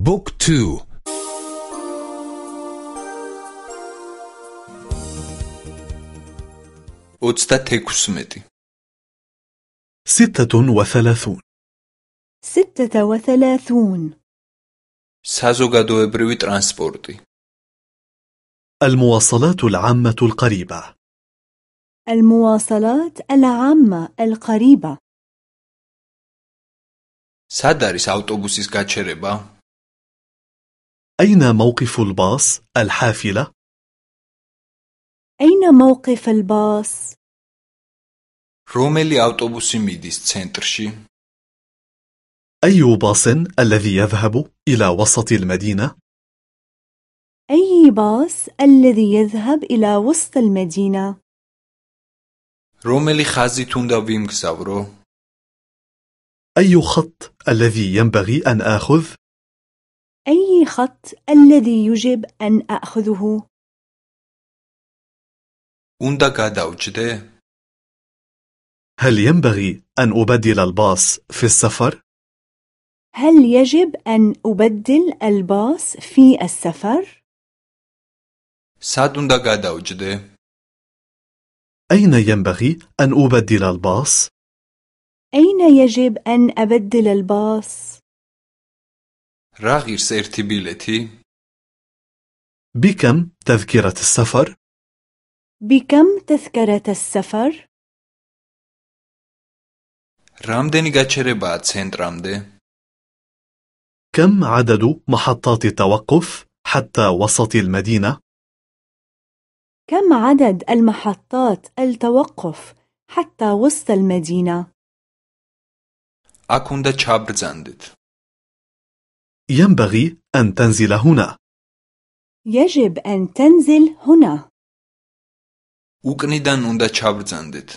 بوك تو أتستة ستة وثلاثون ستة وثلاثون საზოგადოებრივი ტრანსპორტი المواصلات العامة القريبة المواصلات العامة القريبة სად არის ავტობუსის გაჩერება? أين موقف الباص الحافلة؟ أين موقف الباص؟ რომელი ავტობუსი მიდის ცენტრში? أي باص الذي يذهب إلى وسط المدينة؟ أي باص الذي يذهب إلى وسط المدينة؟ რომელი ხაზით უნდა ვიმგზავრო? أي خط الذي ينبغي أن آخذ؟ أي خط الذي يجب أن أخذه؟ هل ينبغي أن أبدل الباص في السفر؟ هل يجب أن أبدل الباص في السفر؟ أين ينبغي أن أبدل الباص؟ أين يجب أن أبدل الباص؟ რა ღირს ერთი ბილეთი? بكم تذكرة السفر؟ بكم تذكرة السفر؟ რამდენი გაჩერებაა ცენტრამდე? كم عدد محطات التوقف حتى وسط المدينة؟ كم عدد المحطات التوقف حتى وسط المدينة؟ აქ უნდა ჩაბრძანდეთ. ينبغي أن تنزل هنا يجب أن تنزل هنا. უკნიდან უნდა ჩაბრძანდეთ.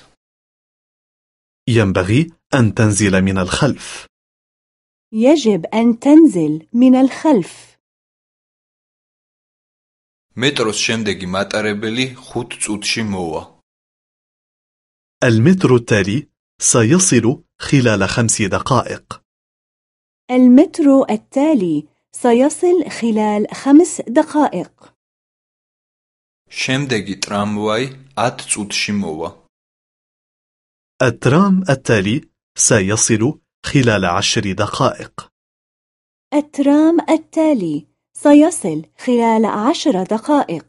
ينبغي أن تنزل من الخلف يجب أن تنزل من الخلف. მეტროს შემდეგი მატარებელი 5 წუთში მოვა. المترو التالي سيصل خلال خمس دقائق المترو التالي سيصل خلال خمس دقائق. შემდეგი ტრამვაი 10 წუთში მოვა. الترام التالي سيصل خلال عشر دقائق الترام التالي سيصل خلال عشر دقائق.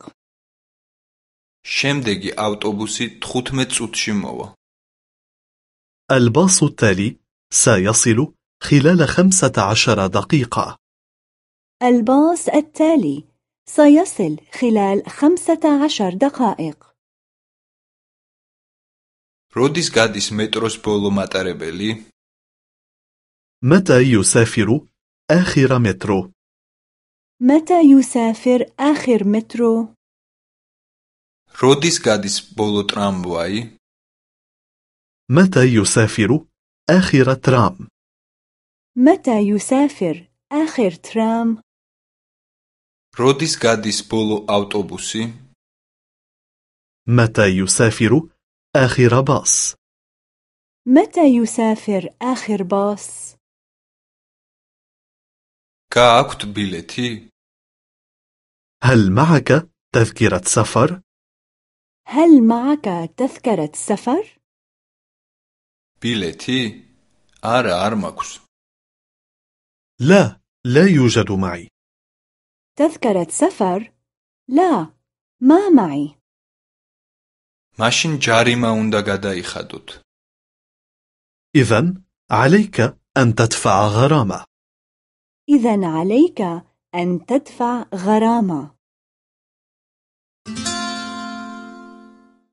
შემდეგი ავტობუსი 15 წუთში მოვა. الباص التالي سيصل خلال خمسة عشر دقيقة الباص التالي سيصل خلال خمسة عشر دقائق. როდის გადის მეტროს ბოლო მატარებელი? متى يسافر آخر مترو؟ متى يسافر آخر مترو؟ როდის გადის ბოლო ტრამვაი? متى يسافر آخر ترام؟ متى يسافر آخر ترام؟ როდის გადის ბოლო ავტობუსი? متى يسافر آخر باص؟ متى يسافر آخر باص؟ გააქვთ ბილეთი? هل معك تذكرة سفر؟ هل معك تذكرة سفر؟ ბილეთი? არა, არ მაქვს. لا، لا يوجد معي. تذكرة سفر؟ لا، ما معي. ماشين جاري ما عندك خدوت. إذن عليك أن تدفع غرامة. اذا عليك أن تدفع غرامة.